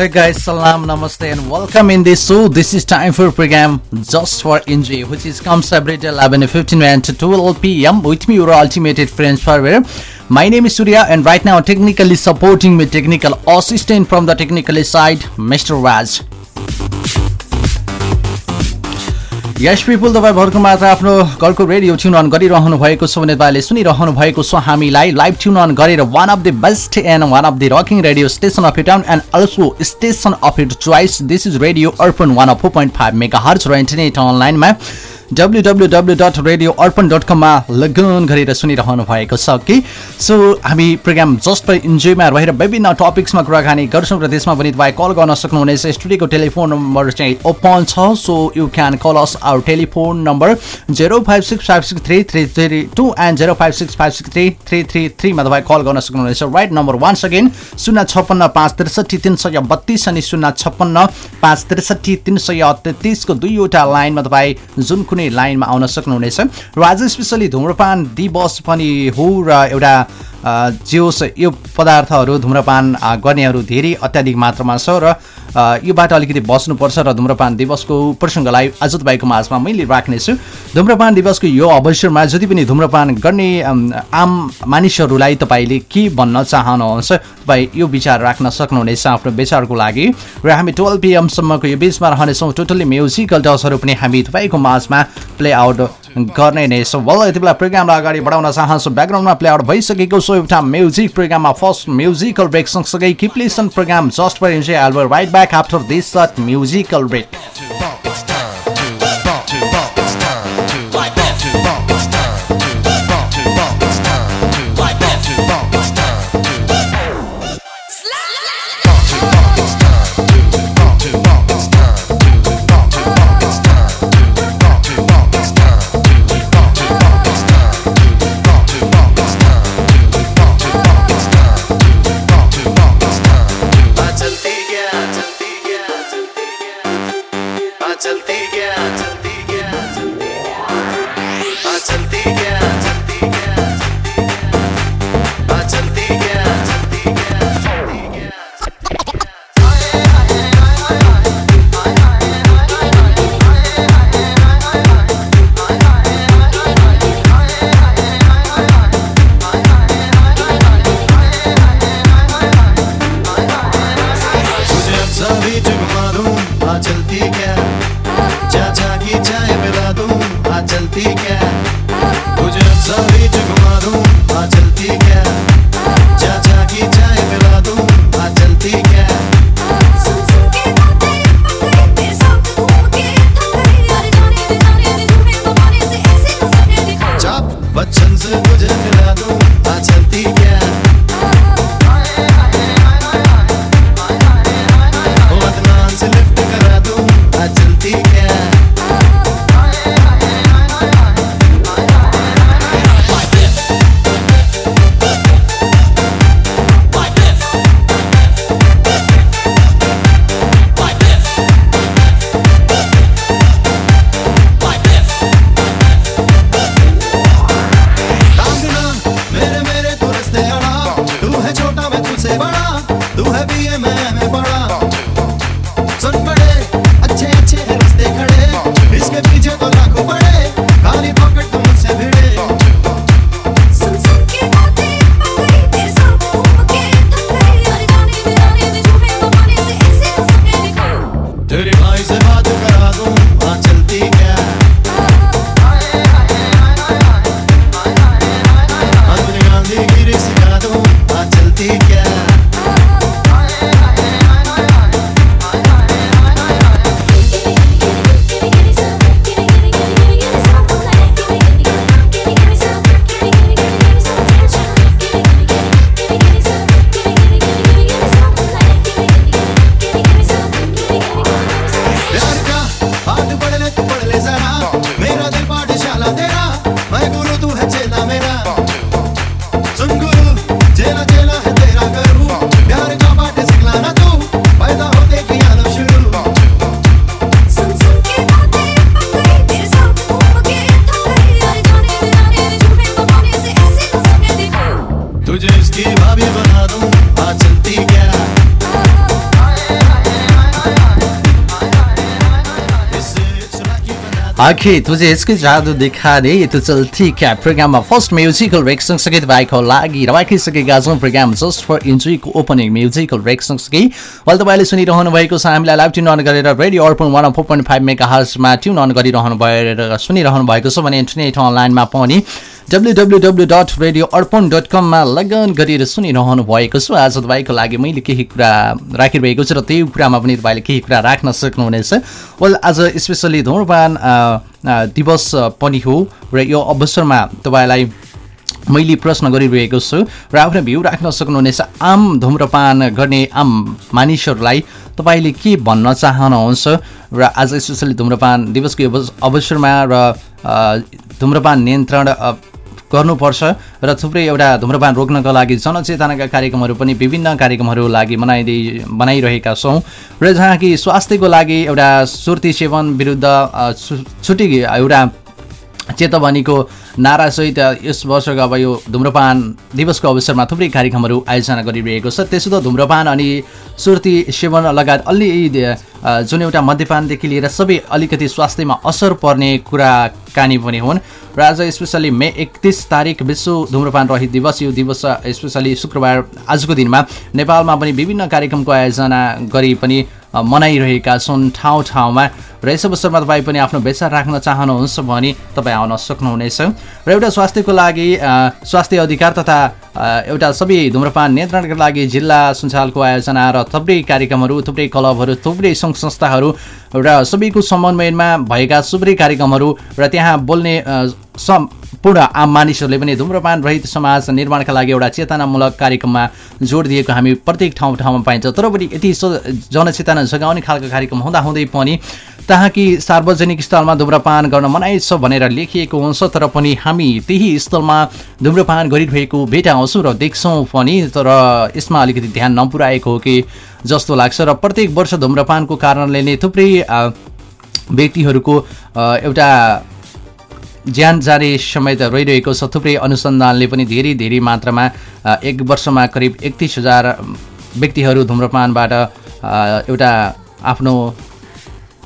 Hey guys, salam, namaste, and welcome in this show. This is time for program Just for Injury, which is comes every day 11 15 and to 12 p.m. With me, your ultimate friends forever. My name is Surya, and right now, technically supporting me, technical assistant from the technical side, Mr. Raj. Yes people तपाईँ भर्खर मात्र आफ्नो घरको radio tune on गरिरहनु भएको छ भने तपाईँले सुनिरहनु भएको छ हामीलाई। लाइभ ट्युन अन गरेर one of the best and one of the rocking radio station of town and also station of it choice this is radio Arpan one of four point five mega hertz र internet अनलाइनमा W dot radio Arpan dot कममा लगन गरेर सुनिरहनु भएको छ कि? So हामी प्रोग्राम जस्ट फर इन्जोयमा रहेर विभिन्न टपिक्समा कुराकानी गर्छौँ र त्यसमा पनि तपाईँ कल गर्न सक्नुहुनेछ। स्टुडियोको टेलिफोन नम्बर चाहिँ ओपन छ so you can call us our telephone number zero five six five six three three three two and zero five six five six three three three थ्रीमा तपाईँ कल गर्न सक्नुहुनेछ। Right number one second शून्य छप्पन्न पाँच त्रिसठी तिन सय बत्तिस अनि शून्य छप्पन्न पाँच त्रिसठी तिन सय तेत्तिसको दुईवटा लाइनमा तपाईँ जुन कुनै लाइनमा आउन सक्नुहुनेछ। र आज स्पेसली धुम्रपान दिवस पनि हो र एउटा जे यो पदार्थहरू धुम्रपान गर्नेहरू धेरै अत्याधिक मात्रामा छ र योबाट अलिकति बस्नुपर्छ र धुम्रपान दिवसको प्रसङ्गलाई आज तपाईँको माझमा मैले राख्नेछु। धुम्रपान दिवसको यो अवसरमा जति पनि धुम्रपान गर्ने आम मानिसहरूलाई तपाईँले के भन्न चाहनुहुन्छ तपाईँ यो विचार राख्न सक्नुहुनेछ आफ्नो विचारको लागि। र हामी टुवेल्भ पिएमसम्मको यो बिचमा रहनेछौँ टोटल्ली म्युजिकल टचहरू पनि हामी तपाईँको माझमा प्ले आउट गर्ने नै छौँ। बल्ल यति बेला प्रोग्रामलाई अगाडि बढाउन चाहन्छु। ब्याकग्राउन्डमा प्ले आउट भइसकेको छ एउटा म्युजिक प्रोग्राममा फर्स्ट म्युजिकल ब्रेक सँगसँगै keep listening program just for enjoy we'll be right back after this short musical break आखिर तुझे यसकै जादु देखाने यो त चल्ती क्या प्रोग्राममा फर्स्ट म्युजिकल ब्रेक सँगसँगै तपाईँको लागि राखिसकेका छौँ। प्रोग्राम जस्ट फर इन्जोयको ओपनिङ म्युजिकल ब्रेक सँगसँगै अहिले तपाईँले सुनिरहनु भएको छ हामीलाई लाइभ ट्युन अन गरेर radio Arpan one four point five mega हर्समा tune on गरिरहनु भएर सुनिरहनु भएको छ भने इन्टरनेट अनलाइनमा पनि W W W dot radio Arpan dot कममा लगन गरेर सुनिरहनु भएको छु। आज तपाईँको लागि मैले केही कुरा राखिरहेको छु र त्यही कुरामा पनि तपाईँले केही कुरा राख्न सक्नुहुनेछ। वेल आज स्पेसली धुम्रपान अ, अ, दिवस पनि हो र यो अवसरमा तपाईँलाई मैले प्रश्न गरिरहेको छु र आफ्नो भ्यू राख्न सक्नुहुनेछ। आम धुम्रपान गर्ने आम मानिसहरूलाई तपाईँले के भन्न चाहनुहुन्छ? र आज स्पेसली धुम्रपान दिवसको अवस- अवसरमा र धुम्रपान नियन्त्रण गर्नुपर्छ र थुप्रै एउटा धुम्रपान रोक्नका लागि जनचेतनाका कार्यक्रमहरू पनि विभिन्न कार्यक्रमहरू लागि बनाइदिइ बनाइरहेका छौँ। र जहाँ कि स्वास्थ्यको लागि एउटा सुर्ती सेवन विरुद्ध छुट्टी एउटा चेतवनीको नारासहित यस वर्षको अब यो धुम्रपान दिवसको अवसरमा थुप्रै कार्यक्रमहरू आयोजना गरिरहेको छ। त्यसो त धुम्रपान अनि सुर्ती सेवन लगायत अलि जुन एउटा मद्यपानदेखि लिएर सबै अलिकति स्वास्थ्यमा असर पर्ने कुराकानी पनि हुन्। र आज स्पेसली मे एकतिस तारिक विश्व धुम्रपान रहित दिवस। यो दिवस स्पेसली शुक्रबार आजको दिनमा नेपालमा पनि विभिन्न कार्यक्रमको आयोजना गरी पनि मनाइरहेका छन् ठाउँ ठाउँमा। र यस अवसरमा तपाईँ पनि आफ्नो विचार राख्न चाहनुहुन्छ भने तपाईँ आउन सक्नुहुनेछ। र एउटा स्वास्थ्यको लागि स्वास्थ्य अधिकार तथा एउटा सबै धुम्रपान नियन्त्रणका लागि जिल्ला सञ्चालको आयोजना र थुप्रै कार्यक्रमहरू थुप्रै क्लबहरू थुप्रै सङ्घ संस्थाहरू र सबैको समन्वयमा भएका थुप्रै कार्यक्रमहरू र त्यहाँ बोल्ने अ, सम्पूर्ण आम मानिसहरूले पनि धुम्रपान रहित समाज निर्माणका लागि एउटा चेतनामूलक कार्यक्रममा जोड दिएको हामी प्रत्येक ठाउँ ठाउँमा पाइन्छ। तर पनि यति जनचेतना जगाउने खालको कार्यक्रम हुँदाहुँदै पनि तहाँ कि सार्वजनिक स्थलमा धुम्रपान गर्न मनाइ छ भनेर लेखिएको हुन्छ तर पनि हामी त्यही स्थलमा धुम्रपान गरिरहेको भेटाउँछौँ र देख्छौँ पनि। तर यसमा अलिकति ध्यान नपुर्याएको हो कि जस्तो लाग्छ र प्रत्येक वर्ष धुम्रपानको कारणले नै थुप्रै व्यक्तिहरूको एउटा ज्यान जाने समय त रहिरहेको छ। थुप्रै अनुसन्धानले पनि धेरै धेरै मात्रामा एक वर्षमा करिब एकतिस हजार व्यक्तिहरू धुम्रपानबाट एउटा आफ्नो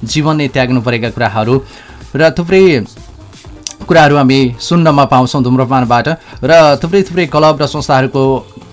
जीवन नै त्याग्नु परेका कुराहरू र थुप्रै कुराहरू हामी सुन्नमा पाउँछौँ धुम्रपानबाट र थुप्रै थुप्रै क्लब र संस्थाहरूको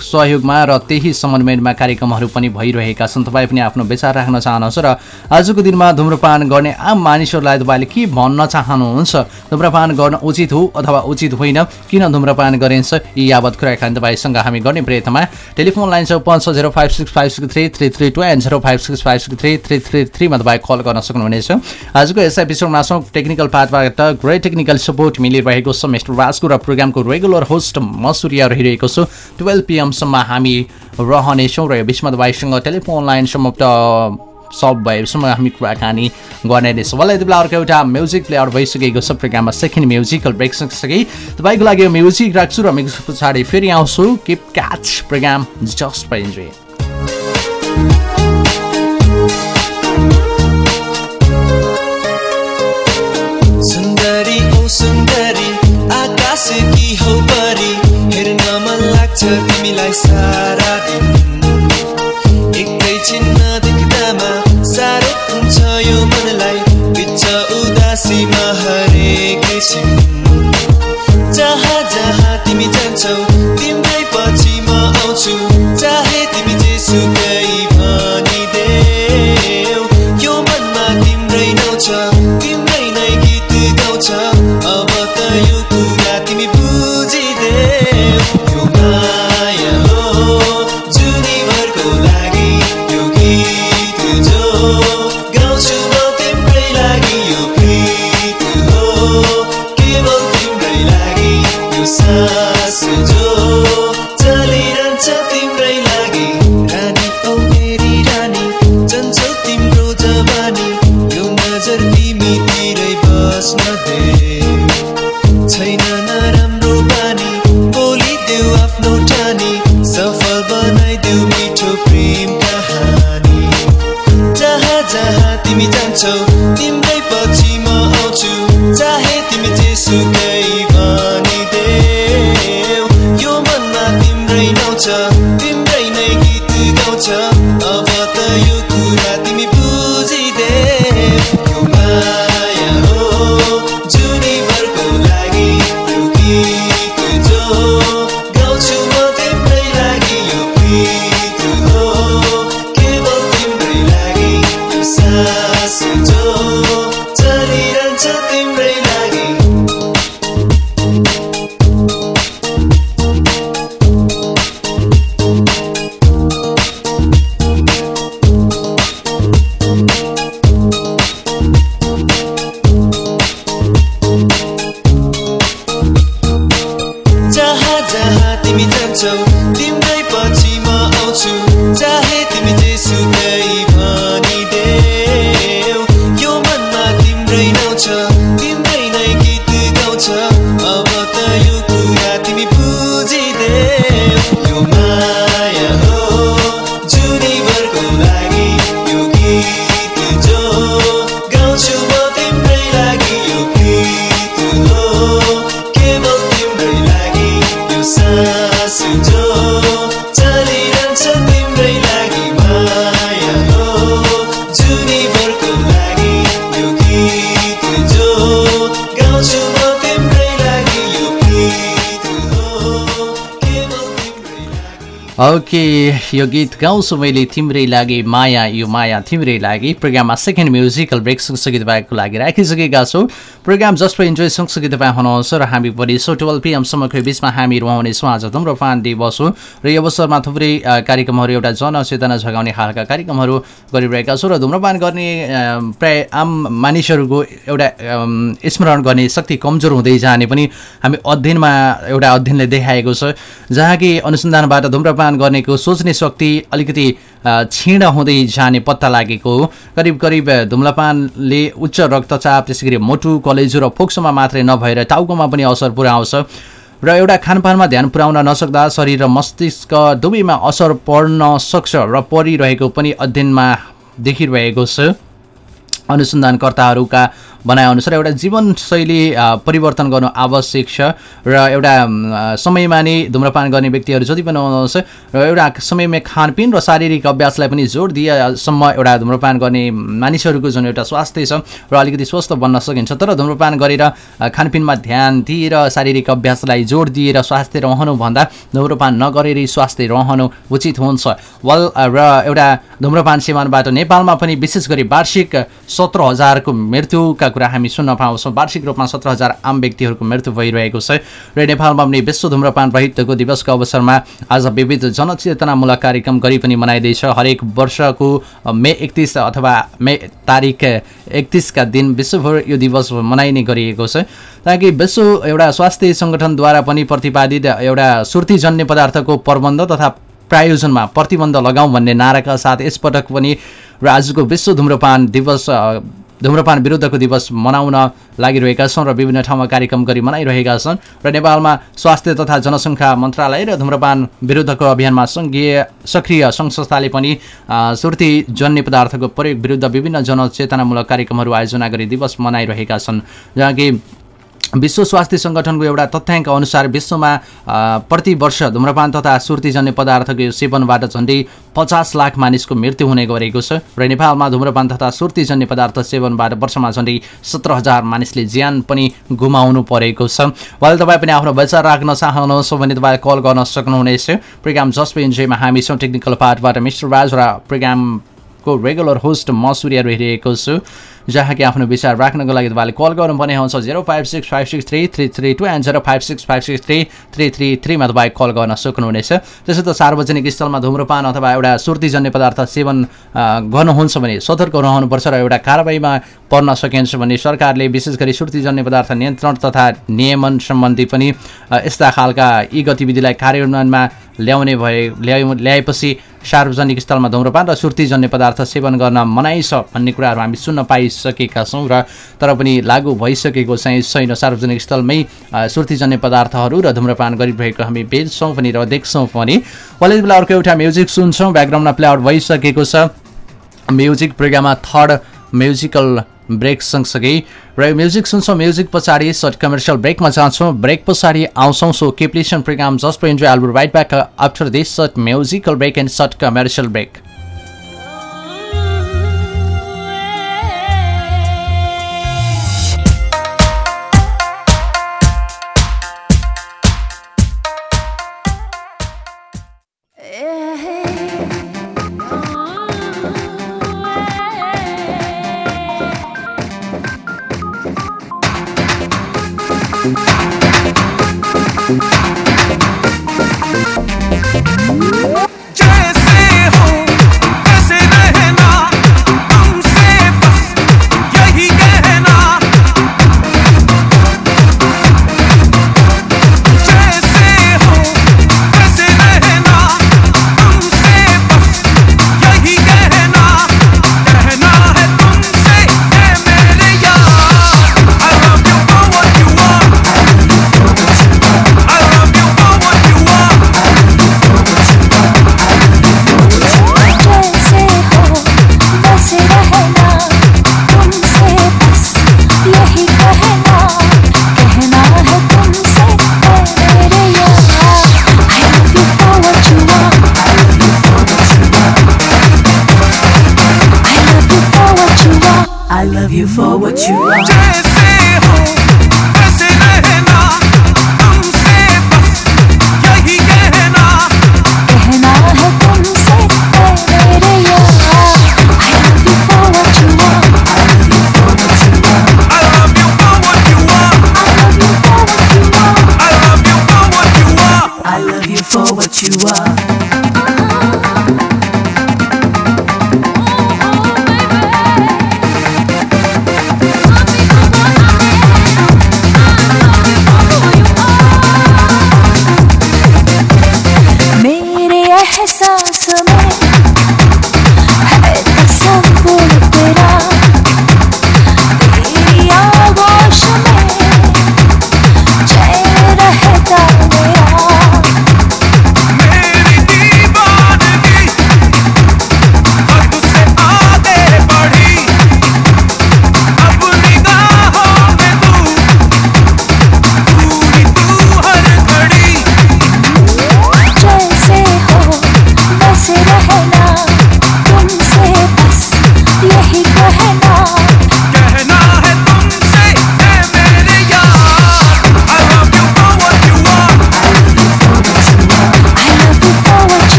सहयोगमा र त्यही समन्वयमा कार्यक्रमहरू पनि भइरहेका छन्। तपाईँ पनि आफ्नो विचार राख्न चाहनुहुन्छ र आजको दिनमा धुम्रपान गर्ने आम मानिसहरूलाई तपाईँले के भन्न चाहनुहुन्छ? धुम्रपान गर्न उचित हो अथवा उचित होइन? किन धुम्रपान गरिन्छ? यी यावत कुराकानी तपाईँसँग हामी गर्ने प्रयत्नमा। टेलिफोन लाइन छ zero five six five six three three three two and zero five six five six three three three थ्रीमा तपाईँ कल गर्न सक्नुहुनेछ। आजको यस एपिसोडमा छौँ टेक्निकल पार्टबाट ग्रेट टेक्निकल सपोर्ट मिलिरहेको छ मिस्टर राजको र प्रोग्रामको रेगुलर होस्ट म सूर्य रहिरहेको छु। टुवेल्भ पिएमसम्म हामी रहनेछौँ र यो बिचमा तपाईँसँग टेलिफोन लाइन समाप्त सल्भ भएसम्म हामी कुराकानी गर्ने नै छौँ। यति बेला अर्को एउटा म्युजिक प्लेयर भइसकेको छ प्रोग्राममा सेकेन्ड म्युजिकल ब्रेक सँगसँगै तपाईँको लागि यो म्युजिक राख्छु र म्युजिक पछाडि फेरि आउँछु। Keep catch program just for enjoy. सुन्दरी ओ आकाशकी हौ परी हेर्न मन लाग्छ। तिमीलाई सारा दिन You're my ओके यो गीत गाउँछु मैले तिम्रै लागि माया यो माया तिम्रै लागि प्रोग्राममा सेकेन्ड म्युजिकल ब्रेक सँगसँगै तपाईँको लागि राखिसकेका छौँ प्रोग्राम फर इन्जोय सँगसँगै तपाईँ हुनुहुन्छ र हामी पनि सो टुवेल्भ पिएमसम्मको बिचमा हामी रहनेछौँ आज धुम्रपान दिवस हो र यो अवसरमा थुप्रै कार्यक्रमहरू एउटा जनचेतना जगाउने खालका कार्यक्रमहरू गरिरहेका छौँ र धुम्रपान गर्ने प्राय आम मानिसहरूको एउटा स्मरण गर्ने शक्ति कमजोर हुँदै जाने पनि हामी अध्ययनमा एउटा अध्ययनले देखाएको छ जहाँ कि अनुसन्धानबाट धुम्रपान गर्नेको सोच्ने शक्ति अलिकति क्षीण हुँदै जाने पत्ता लागेको करिब करिब अ, धुम्रपानले उच्च रक्तचाप त्यसै गरी मोटु कलेजो र फोक्सोमा मात्रै नभएर टाउकोमा पनि असर पुर्याउँछ र एउटा खानपानमा ध्यान पुर्याउन नसक्दा शरीर र मस्तिष्क दुवैमा असर पर्न सक्छ र परिरहेको पनि अध्ययनमा देखिरहेको छ। अनुसन्धानकर्ताहरूका भनाइअनुसार एउटा जीवनशैली परिवर्तन गर्नु आवश्यक छ र एउटा समयमा नै धुम्रपान गर्ने व्यक्तिहरू जति पनि हुनुहुन्छ र एउटा समयमा खानपिन र शारीरिक अभ्यासलाई पनि जोड दिएसम्म एउटा धुम्रपान गर्ने मानिसहरूको जुन एउटा स्वास्थ्य छ र अलिकति स्वस्थ बन्न सकिन्छ तर धुम्रपान गरेर खानपिनमा ध्यान दिएर शारीरिक अभ्यासलाई जोड दिएर स्वास्थ्य रहनुभन्दा धुम्रपान नगरेरै स्वास्थ्य रहनु उचित हुन्छ। वल र एउटा धुम्रपान सेवनबाट नेपालमा पनि विशेष गरी वार्षिक सत्र हजारको मृत्युका कुरा हामी सुन्न पाउँछौँ। वार्षिक रूपमा सत्र हजार आम व्यक्तिहरूको मृत्यु भइरहेको छ। र नेपालमा पनि विश्व धुम्रपान रहितको दिवसको अवसरमा आज विविध जनचेतनामूलक कार्यक्रम गरी पनि मनाइँदैछ। हरेक वर्षको मे एकतिस अथवा मे तारिक एकतिसका दिन विश्वभर यो दिवस मनाइने गरिएको छ। ताकि विश्व एउटा स्वास्थ्य सङ्गठनद्वारा पनि प्रतिपादित एउटा सुर्तीजन्य पदार्थको प्रबन्ध तथा प्रायोजनमा प्रतिबन्ध लगाउँ भन्ने नाराका साथ यसपटक पनि र आजको विश्व धुम्रपान दिवस धुम्रपान विरुद्धको दिवस मनाउन लागिरहेका छौँ र विभिन्न ठाउँमा कार्यक्रम गरी मनाइरहेका छन्। र नेपालमा स्वास्थ्य तथा जनसङ्ख्या मन्त्रालय र धुम्रपान विरुद्धको अभियानमा सङ्घीय सक्रिय सङ्घ संस्थाले पनि अ, सुर्तीजन्य पदार्थको प्रयोग विरुद्ध विभिन्न जनचेतनामूलक कार्यक्रमहरू आयोजना गरी दिवस मनाइरहेका छन्। जहाँ विश्व स्वास्थ्य सङ्गठनको एउटा तथ्याङ्क अनुसार विश्वमा अ, प्रति वर्ष धुम्रपान तथा सुर्तीजन्य पदार्थको सेवनबाट झन्डै पचास लाख मानिसको मृत्यु हुने गरेको छ र नेपालमा धुम्रपान तथा सुर्तीजन्य पदार्थ सेवनबाट वर्षमा झन्डै सत्र हजार मानिसले ज्यान पनि गुमाउनु परेको छ। अहिले तपाईँ पनि आफ्नो विचार राख्न चाहनुहुन्छ भने तपाईँ कल गर्न सक्नुहुनेछ। प्रोग्राम जसपे इन्जोयमा हामी छौँ टेक्निकल पार्टबाट मिस्टर राज र प्रोग्रामको रेगुलर होस्ट म सूर्य रहिरहेको छु। जहाँ कि आफ्नो विचार राख्नको लागि तपाईँले कल गर्नुपर्ने हुन्छ zero five six five six three and zero five six call गर्न सक्नुहुनेछ। त्यसै त सार्वजनिक स्थलमा धुम्रपान अथवा एउटा सुर्तीजन्य पदार्थ सेवन गर्नुहुन्छ भने सतर्क रहनुपर्छ र एउटा कारवाहीमा पर्न सकिन्छ भने सरकारले विशेष गरी सुर्तीजन्य पदार्थ नियन्त्रण तथा नियमन सम्बन्धी पनि यस्ता खालका यी गतिविधिलाई कार्यान्वयनमा ल्याउने भए ल्याउ ल्याएपछि सार्वजनिक स्थलमा धुम्रपान र सुर्तीजन्य पदार्थ सेवन गर्न मनाइ छ भन्ने कुराहरू हामी सुन्न पाइसकेका छौँ र तर पनि लागू भइसकेको चाहिँ छैन। सार्वजनिक स्थलमै सुर्तीजन्य पदार्थहरू र धुम्रपान गरिरहेको हामी बेच्छौँ पनि र देख्छौँ पनि। कलेज बेला अर्को एउटा म्युजिक सुन्छौँ। ब्याकग्राउन्डमा प्ले आउट भइसकेको छ। म्युजिक प्रोग्राममा थर्ड म्युजिकल ब्रेक सँगसँगै र म्युजिक सुन्छौँ म्युजिक पछाडि सर्ट कमर्सियल ब्रेकमा जान्छौँ। ब्रेक पछाडि आउँछौँ so keep listening program just for enjoy all right back after this short musical break and short commercial break you for what you are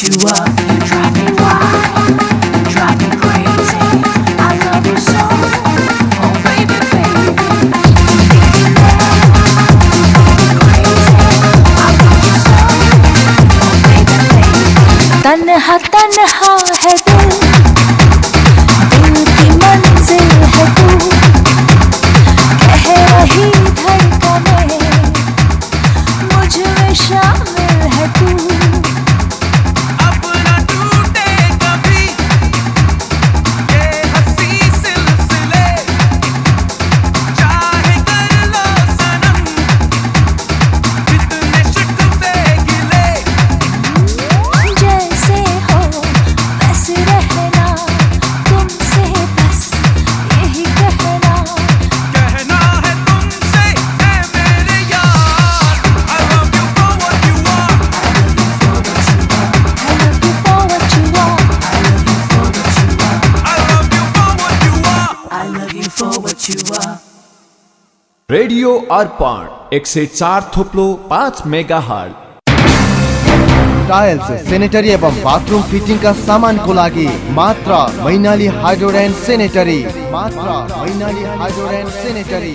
you Arpan एक सय चार थोप्लो पाँच मेगा टाइल्स सेनेटरी एवं bathroom फिटिङका सामानको लागि मात्र मैनाली हाइड्रोड एन्ड सेनेटरी मात्र मैनाली हाइड्रोड एन्ड सेनेटरी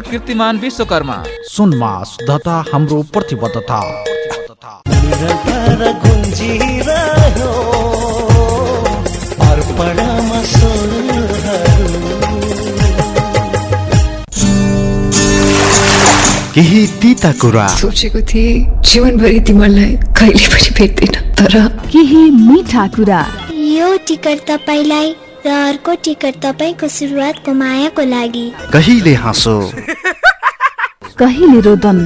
कीर्तिमान विश्वकर्मा। सुनमा शुद्धता हाम्रो प्रतिबद्धता। केही तिता कुरा। सोचेको थिएँ जीवनभरि तिमीलाई कहिले पनि भेट्दिन तर केही मिठा कुरा। यो टिकट तपाईँलाई र अर्को टिकट तपाईँको सुरुवातको मायाको लागि। कहिले हाँसो? कहिले रोदन?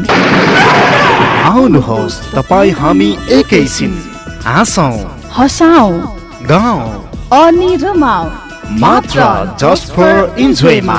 आउनुहोस् तपाईँ हामी एकैछिन हाँसौँ। हसाउ। गाउँ। अनि रमाउ। मात्र just for इन्जोयमा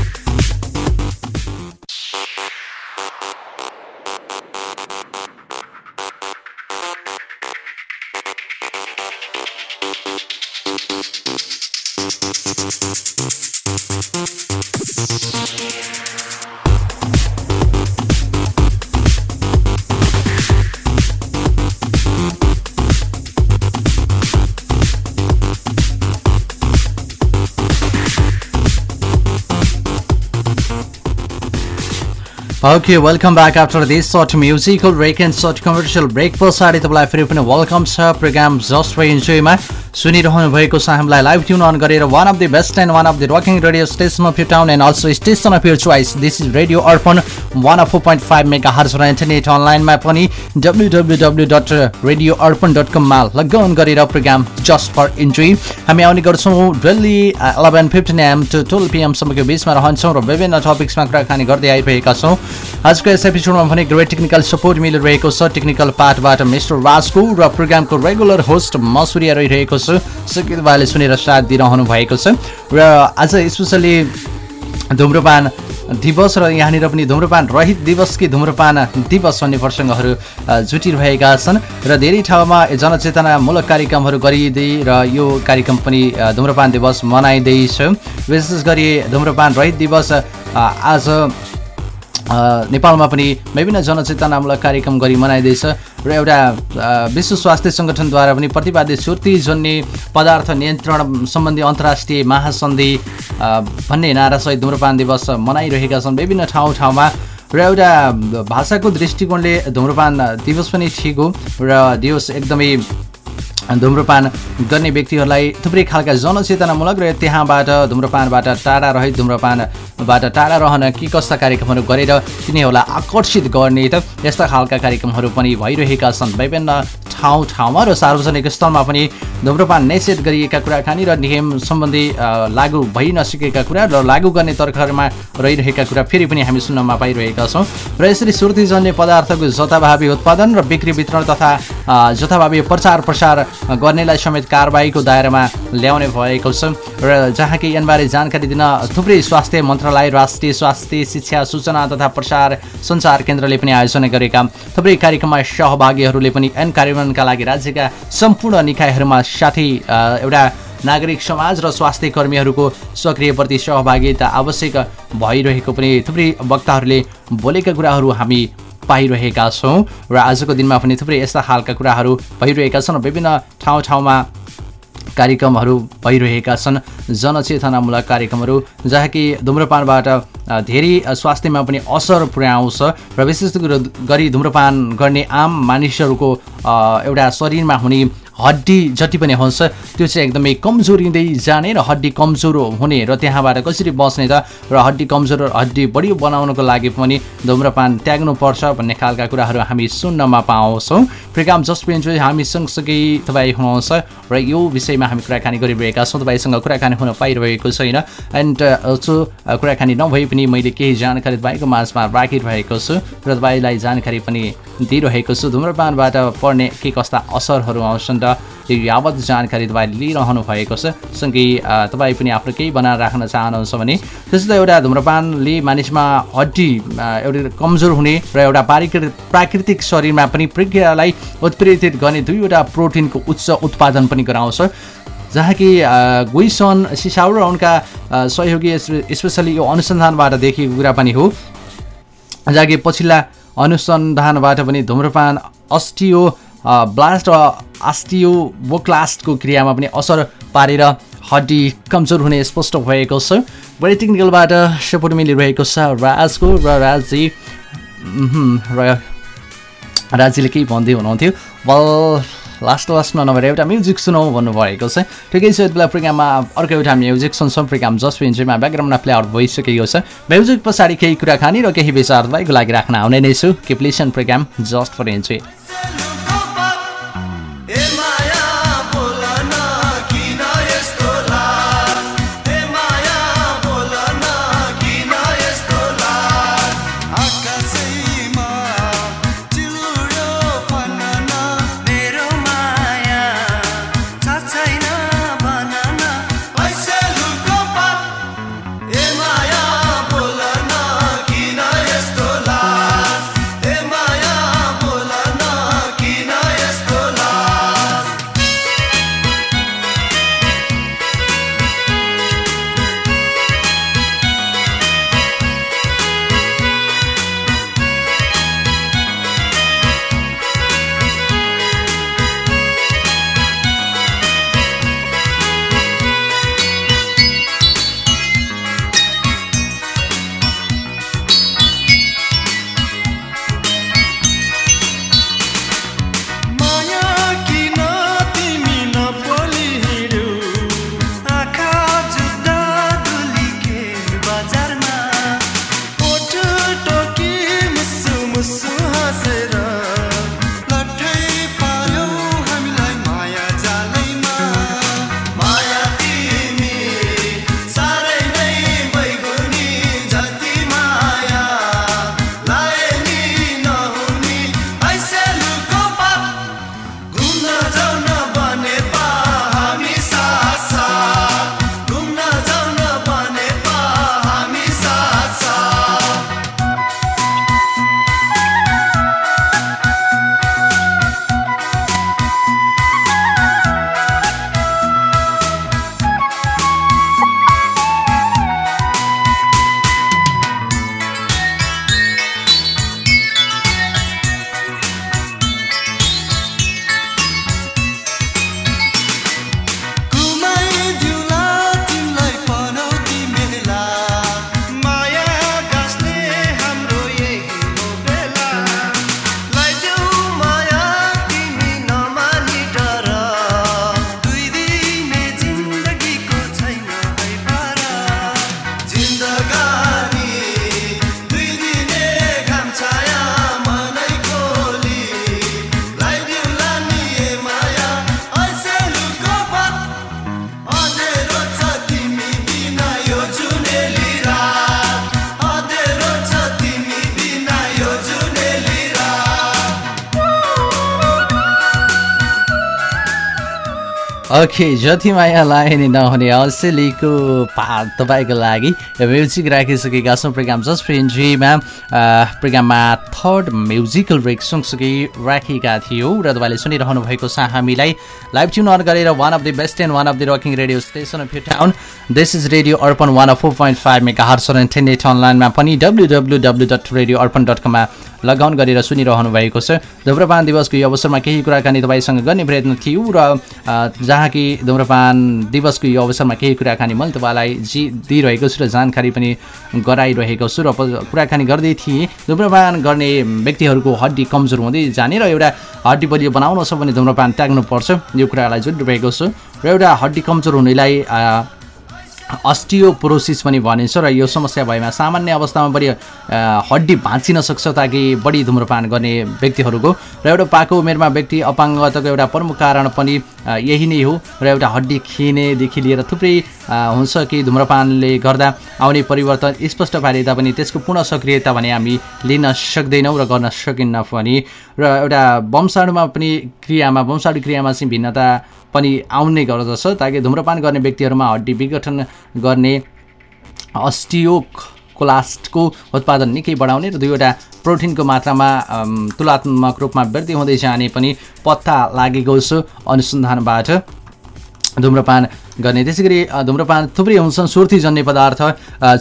Okay welcome back after this short musical break and short commercial break पछाडि तपाईँलाई फेरि पनि वेलकम छ। प्रोग्राम जस्ट फर इन्जोयमा सुनिरहनु भएको छ हामीलाई लाइभ ट्युन अन गरेर one of the best and one of the rocking radio station of you town and also station of your choice this is radio Arpan one four point five mega hertz र internet अनलाइनमा पनि W W W dot radio Arpan dot कममा लगन गरेर programme just for enjoy हामी आउने गर्छौँ daily eleven fifteen AM to twelve पिएमसम्मको बिचमा रहन्छौँ र विभिन्न टपिक्समा कुराकानी गर्दै आइरहेका छौँ। आजको यस एपिसोडमा भने ग्रेट टेक्निकल सपोर्ट मिलिरहेको छ। टेक्निकल पार्टबाट मिस्टर राजको र प्रोग्रामको रेगुलर होस्ट म सूर्य रहिरहेको छु। सुकित भाइले सुनेर साथ दिइरहनु भएको छ। र आज स्पेसली धुम्रपान दिवस र यहाँनिर पनि धुम्रपान रहित दिवस कि धुम्रपान दिवस भन्ने प्रसङ्गहरू जुटिरहेका छन् र धेरै ठाउँमा जनचेतनामूलक कार्यक्रमहरू गरिँदै र यो कार्यक्रम पनि धुम्रपान दिवस मनाइँदैछ। विशेष गरी धुम्रपान रहित दिवस आज नेपालमा पनि विभिन्न जनचेतनामूलक कार्यक्रम गरी मनाइँदैछ र एउटा विश्व स्वास्थ्य सङ्गठनद्वारा पनि प्रतिवादी सुर्ती जन्य पदार्थ नियन्त्रण सम्बन्धी अन्तर्राष्ट्रिय महासन्धि भन्ने नारासहित धुम्रपान दिवस मनाइरहेका छन् विभिन्न ठाउँ ठाउँमा र एउटा भाषाको दृष्टिकोणले धुम्रपान दिवस पनि ठिक हो र दिवस एकदमै धुम्रपान गर्ने व्यक्तिहरूलाई थुप्रै खालका जनचेतनामूलक र त्यहाँबाट धुम्रपानबाट टाढा रहित धुम्रपानबाट टाढा रहन के कस्ता कार्यक्रमहरू गरेर तिनीहरूलाई आकर्षित गर्ने त यस्ता खालका कार्यक्रमहरू पनि भइरहेका छन्। विभिन्न ठाउँ ठाउँमा र सार्वजनिक स्थलमा पनि धुम्रपान निषेध गरिएका कुराकानी र नियम सम्बन्धी लागू भइ नसकेका कुरा र लागू गर्ने तर्कहरूमा रहिरहेका कुरा फेरि पनि हामी सुन्नमा पाइरहेका छौँ। र यसरी सुर्तीजन्य पदार्थको जथाभावी उत्पादन र बिक्री वितरण तथा जथाभावी प्रचार प्रसार गर्नेलाई समेत कारबाहीको दायरामा ल्याउने भएको छ। र जहाँ कि यनबारे जानकारी दिन थुप्रै स्वास्थ्य मन्त्रालय राष्ट्रिय स्वास्थ्य शिक्षा सूचना तथा प्रसार सञ्चार केन्द्रले पनि आयोजना गरेका थुप्रै कार्यक्रममा सहभागीहरूले पनि ऐन कार्यान्वयनका लागि राज्यका सम्पूर्ण निकायहरूमा साथै एउटा नागरिक समाज र स्वास्थ्य कर्मीहरूको सक्रिय प्रति सहभागिता आवश्यक भइरहेको पनि थुप्रै वक्ताहरूले बोलेका कुराहरू हामी पाइरहेका छौँ र आजको दिनमा पनि थुप्रै यस्ता खालका कुराहरू भइरहेका छन् विभिन्न ठाउँ ठाउँमा कार्यक्रमहरू भइरहेका छन्। जनचेतनामूलक कार्यक्रमहरू जहाँ कि धुम्रपानबाट धेरै स्वास्थ्यमा पनि असर पुर्याउँछ र विशेष गरी- धुम्रपान गर्ने आम मानिसहरूको एउटा शरीरमा हुने हड्डी जति पनि हुन्छ त्यो चाहिँ एकदमै कमजोरिँदै जाने र हड्डी कमजोर हुने र त्यहाँबाट कसरी बस्ने त? र हड्डी कमजोर हड्डी बढियो बनाउनको लागि पनि धुम्रपान त्याग्नुपर्छ भन्ने खालका कुराहरू हामी सुन्नमा पाउँछौँ। प्रोग्राम जस्ट पेन्जोय हामी सँगसँगै तपाईँ हुनुहुन्छ र यो विषयमा हामी कुराकानी गरिरहेका छौँ। तपाईँसँग कुराकानी हुन पाइरहेको छैन। एन्ड सो कुराकानी नभए पनि मैले केही जानकारी तपाईँको माझमा राखिरहेको छु र तपाईँलाई जानकारी पनि दिइरहेको छु। धुम्रपानबाट पर्ने के कस्ता असरहरू आउँछन् र यो यावत जानकारी तपाईँले लिइरहनु भएको छ। सँगै तपाईँ पनि आफ्नो केही बनाएर राख्न चाहनुहुन्छ भने त्यस्तो एउटा धुम्रपानले मानिसमा हड्डी एउटा कमजोर हुने र एउटा प्राकृतिक प्राकृतिक शरीरमा पनि प्रक्रियालाई उत्प्रेरित गर्ने दुईवटा प्रोटिनको उच्च उत्पादन पनि गराउँछ। जहाँ कि गुइसन सिसाउ र उनका सहयोगी स्पे- स्पेसली यो अनुसन्धानबाट देखिएको कुरा पनि हो। जहाँ कि पछिल्ला अनुसन्धानबाट पनि धुम्रपान अस्टियो ब्लास्ट आस्टियोबोक्लास्टको क्रियामा पनि असर पारेर हड्डी कमजोर हुने स्पष्ट भएको छ। बढी टेक्निकलबाट सपोर्ट मिलिरहेको छ राजको र राजी र राजीले केही भन्दै हुनुहुन्थ्यो। बल लास्ट लास्टमा नभएर एउटा म्युजिक सुनाउँ भन्नुभएको छ। ठिकै छ यति बेला प्रोग्राममा अर्को एउटा म्युजिक सुन्छौँ। प्रोग्राम जस्ट पेन्चमा ब्याकग्राउन्डमा प्ले आउट भइसकेको छ। म्युजिक पछाडि केही कुराकानी र केही विचार तपाईँको लागि राख्न आउने नै छु। Keep listening program just for enjoy okay जति माया लाए नि नहुने असलीको पार तपाईँको लागि म्युजिक राखिसकेका छौँ। प्रोग्राम जस्ट फ्रेन्ड्रीमा प्रोग्राममा थर्ड म्युजिकल ब्रेक सँगसँगै राखेका थियौँ र तपाईँले सुनिरहनु भएको छ हामीलाई। लाइभ ट्युन अन गरेर one of the best and one of the rocking radio station of you town this is radio Arpan one of four point five mega hertz internet अनलाइनमा पनि W W W dot radio Arpan dot कममा लगन गरेर सुनिरहनु भएको छ। धुम्रपान दिवसको यो अवसरमा केही कुराकानी तपाईँसँग गर्ने प्रयत्न थियो र जहाँ कि धुम्रपान दिवसको यो अवसरमा केही कुराकानी मैले तपाईँलाई जी दिइरहेको छु र जानकारी पनि गराइरहेको छु र कुराकानी गर्दै थिएँ। धुम्रपान गर्ने व्यक्तिहरूको हड्डी कमजोर हुँदै जाने र एउटा हड्डी बलियो बनाउन छ भने धुम्रपान त्याग्नुपर्छ। यो कुरालाई जोडिरहेको छु। र एउटा हड्डी कमजोर हुनेलाई अस्टियोपोरोसिस पनि भनिन्छ र यो समस्या भएमा सामान्य अवस्थामा बढी हड्डी भाँचिन सक्छ ताकि बढी धुम्रपान गर्ने व्यक्तिहरूको र एउटा पाको उमेरमा व्यक्ति अपाङ्गताको एउटा प्रमुख कारण पनि यही नै हो र एउटा हड्डी खिनेदेखि लिएर थुप्रै हुन्छ कि धुम्रपानले गर्दा आउने परिवर्तन स्पष्ट पारे तापनि त्यसको पूर्ण सक्रियता भने हामी लिन सक्दैनौँ र गर्न सकिन्न पनि। र एउटा वंशाणुमा पनि क्रियामा वंशाणु क्रियामा चाहिँ भिन्नता पनि आउने गर्दछ ताकि धुम्रपान गर्ने व्यक्तिहरूमा हड्डी विघटन गर्ने अस्टियोक्लास्टको उत्पादन निकै बढाउने र दुईवटा प्रोटिनको मात्रामा तुलनात्मक रूपमा वृद्धि हुँदै जाने पनि पत्ता लागेको छ अनुसन्धानबाट। धुम्रपान गर्ने। त्यसै गरी धुम्रपान थुप्रै हुन्छन्। सुर्तीजन्य पदार्थ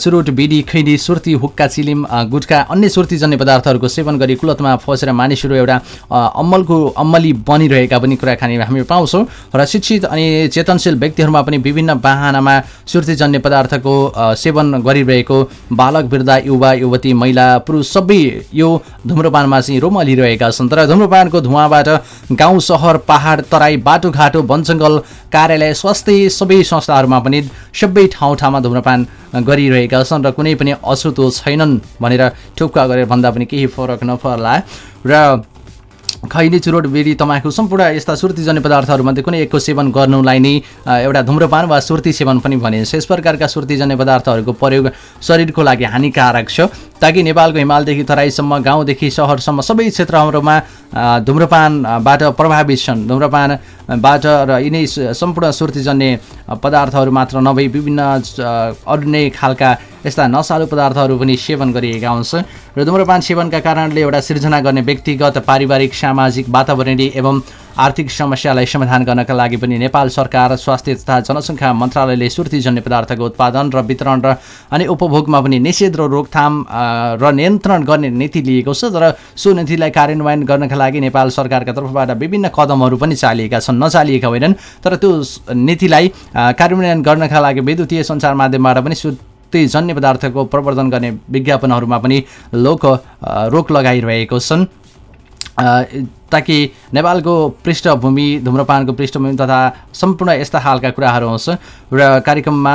चुरोट बिडी खैनी सुर्ती हुक्का चिलिम अ, गुटखा अन्य सुर्तीजन्य पदार्थहरूको सेवन गरी कुलतमा फसेर मानिसहरू एउटा अम्मलको अम्मली बनिरहेका पनि कुराकानी हामी पाउँछौँ। र शिक्षित अनि चेतनशील व्यक्तिहरूमा पनि विभिन्न बाहनामा सुर्तीजन्य पदार्थको सेवन गरिरहेको बालक वृद्ध युवा युवती महिला पुरुष सबै यो धुम्रपानमा चाहिँ रोमलिरहेका छन्। तर धुम्रपानको धुवाबाट गाउँ सहर पहाड तराई बाटोघाटो वनजङ्गल कार्यालय स्वास्थ्य सबै संस्थाहरूमा पनि सबै ठाउँ ठाउँमा धुम्रपान गरिरहेका छन् र कुनै पनि अछुतो छैनन् भनेर ठुक्का गरेर भन्दा पनि केही फरक नपर्ला र खैनी चुरोट बिडी तमाखु सम्पूर्ण यस्ता सुर्तीजन्य पदार्थहरूमध्ये कुनै एकको सेवन गर्नुलाई नै एउटा धुम्रपान वा सुर्ती सेवन पनि भनिन्छ। यस प्रकारका सुर्तीजन्य पदार्थहरूको प्रयोग शरीरको लागि हानिकारक छ। ताकि नेपालको हिमालदेखि तराईसम्म गाउँदेखि सहरसम्म सबै क्षेत्रहरूमा धुम्रपानबाट प्रभावित छन्। धुम्रपानबाट र यिनै सम्पूर्ण सुर्तीजन्य पदार्थहरू मात्र नभई विभिन्न अ, अरू नै खालका यस्ता नसालु पदार्थहरू पनि सेवन गरिएका हुन्छन् र धुम्रपान सेवनका कारणले एउटा सिर्जना गर्ने व्यक्तिगत पारिवारिक सामाजिक वातावरणीय एवं आर्थिक समस्यालाई समाधान गर्नका लागि पनि नेपाल सरकार स्वास्थ्य तथा जनसङ्ख्या मन्त्रालयले सुर्तीजन्य पदार्थको उत्पादन र वितरण र अनि उपभोगमा पनि निषेध र रोकथाम र नियन्त्रण गर्ने नीति लिएको छ। तर सो नीतिलाई कार्यान्वयन गर्नका लागि नेपाल सरकारका तर्फबाट विभिन्न कदमहरू पनि चालिएका छन् नचालिएका होइनन्। तर त्यो नीतिलाई कार्यान्वयन गर्नका लागि विद्युतीय सञ्चार माध्यमबाट पनि सु ती जन्य पदार्थको प्रवर्धन गर्ने विज्ञापनहरूमा पनि लोक रोक लगाइरहेको छन्। ताकि नेपालको पृष्ठभूमि धुम्रपानको पृष्ठभूमि तथा सम्पूर्ण यस्ता खालका कुराहरू हुन्छ र कार्यक्रममा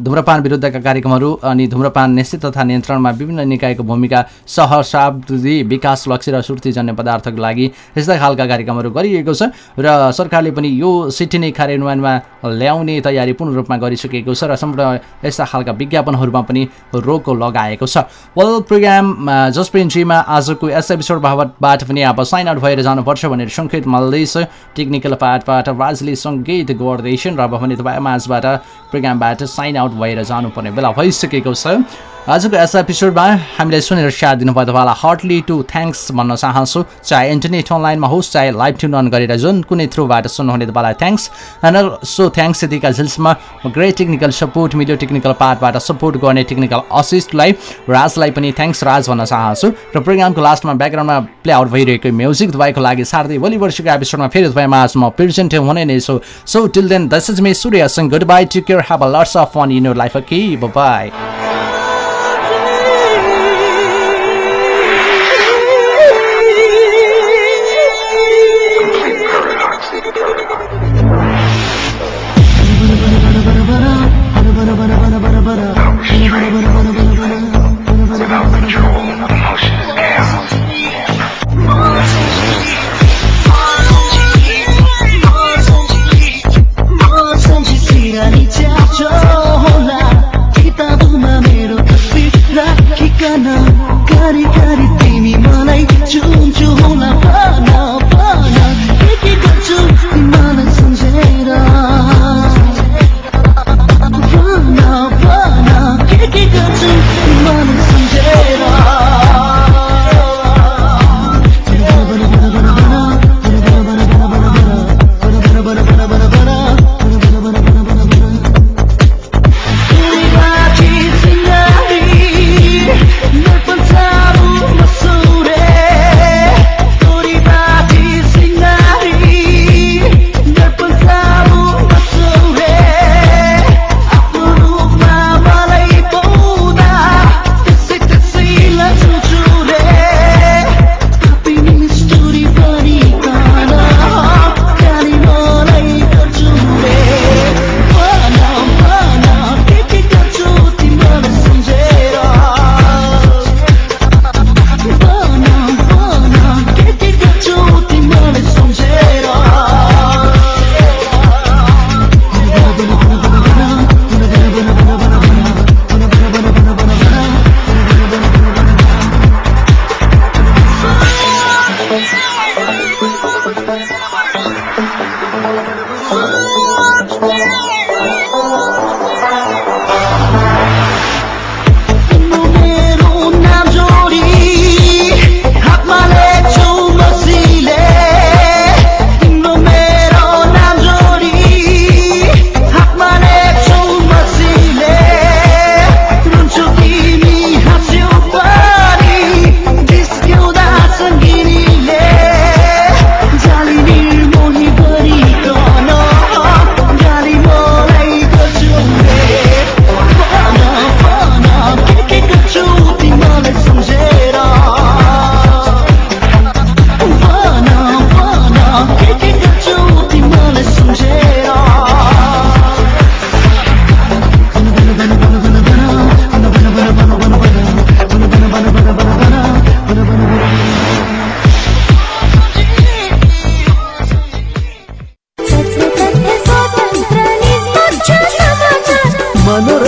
धुम्रपान विरुद्धका कार्यक्रमहरू अनि धुम्रपान निश्चित तथा नियन्त्रणमा विभिन्न निकायको भूमिका सहरसाब्दी विकास लक्ष्य र सुर्तीजन्य पदार्थको लागि यस्ता खालका कार्यक्रमहरू गरिएको छ र सरकारले पनि यो सिटी नै कार्यान्वयनमा ल्याउने तयारी पूर्ण रूपमा गरिसकेको छ र सम्पूर्ण यस्ता खालका विज्ञापनहरूमा पनि रोक लगाएको छ। वेल प्रोग्राम जस्ट प्रिन्ट्रीमा आजको यस एपिसोडबाट पनि अब साइन आउट भएर जानुपर्छ भनेर सङ्केत मिल्दैछ टेक्निकल पार्टबाट राजले सङ्गीत गर्दैछन् र अब भने तपाईँ माझबाट प्रोग्रामबाट साइन आउट भएर जानुपर्ने बेला भइसकेको छ। आजको यस एपिसोडमा हामीलाई सुनेर साथ दिनुभयो तपाईँलाई हार्टली टु थ्याङ्क्स भन्न चाहन्छु। चाहे इन्टरनेट अनलाइनमा होस् चाहे लाइभ ट्युन अन गरेर जुन कुनै थ्रुबाट सुन्नुहुने तपाईँलाई थ्याङ्क्स। एन्ड सो थ्याङ्क्स यतिका झिल्समा ग्रेट टेक्निकल सपोर्ट मिल्यो टेक्निकल पार्टबाट सपोर्ट गर्ने टेक्निकल असिस्टलाई राजलाई पनि थ्याङ्क्स राज भन्न चाहन्छु। र प्रोग्रामको लास्टमा ब्याकग्राउन्डमा प्ले आउट भइरहेको म्युजिक तपाईँको लागि सार्दै भोलि वर्षको एपिसोडमा फेरि तपाईँमा आज म प्रेजेन्ट हुने नै छु। So till then this is me Surya Singh good bye take care have a lots of fun in your life okay bye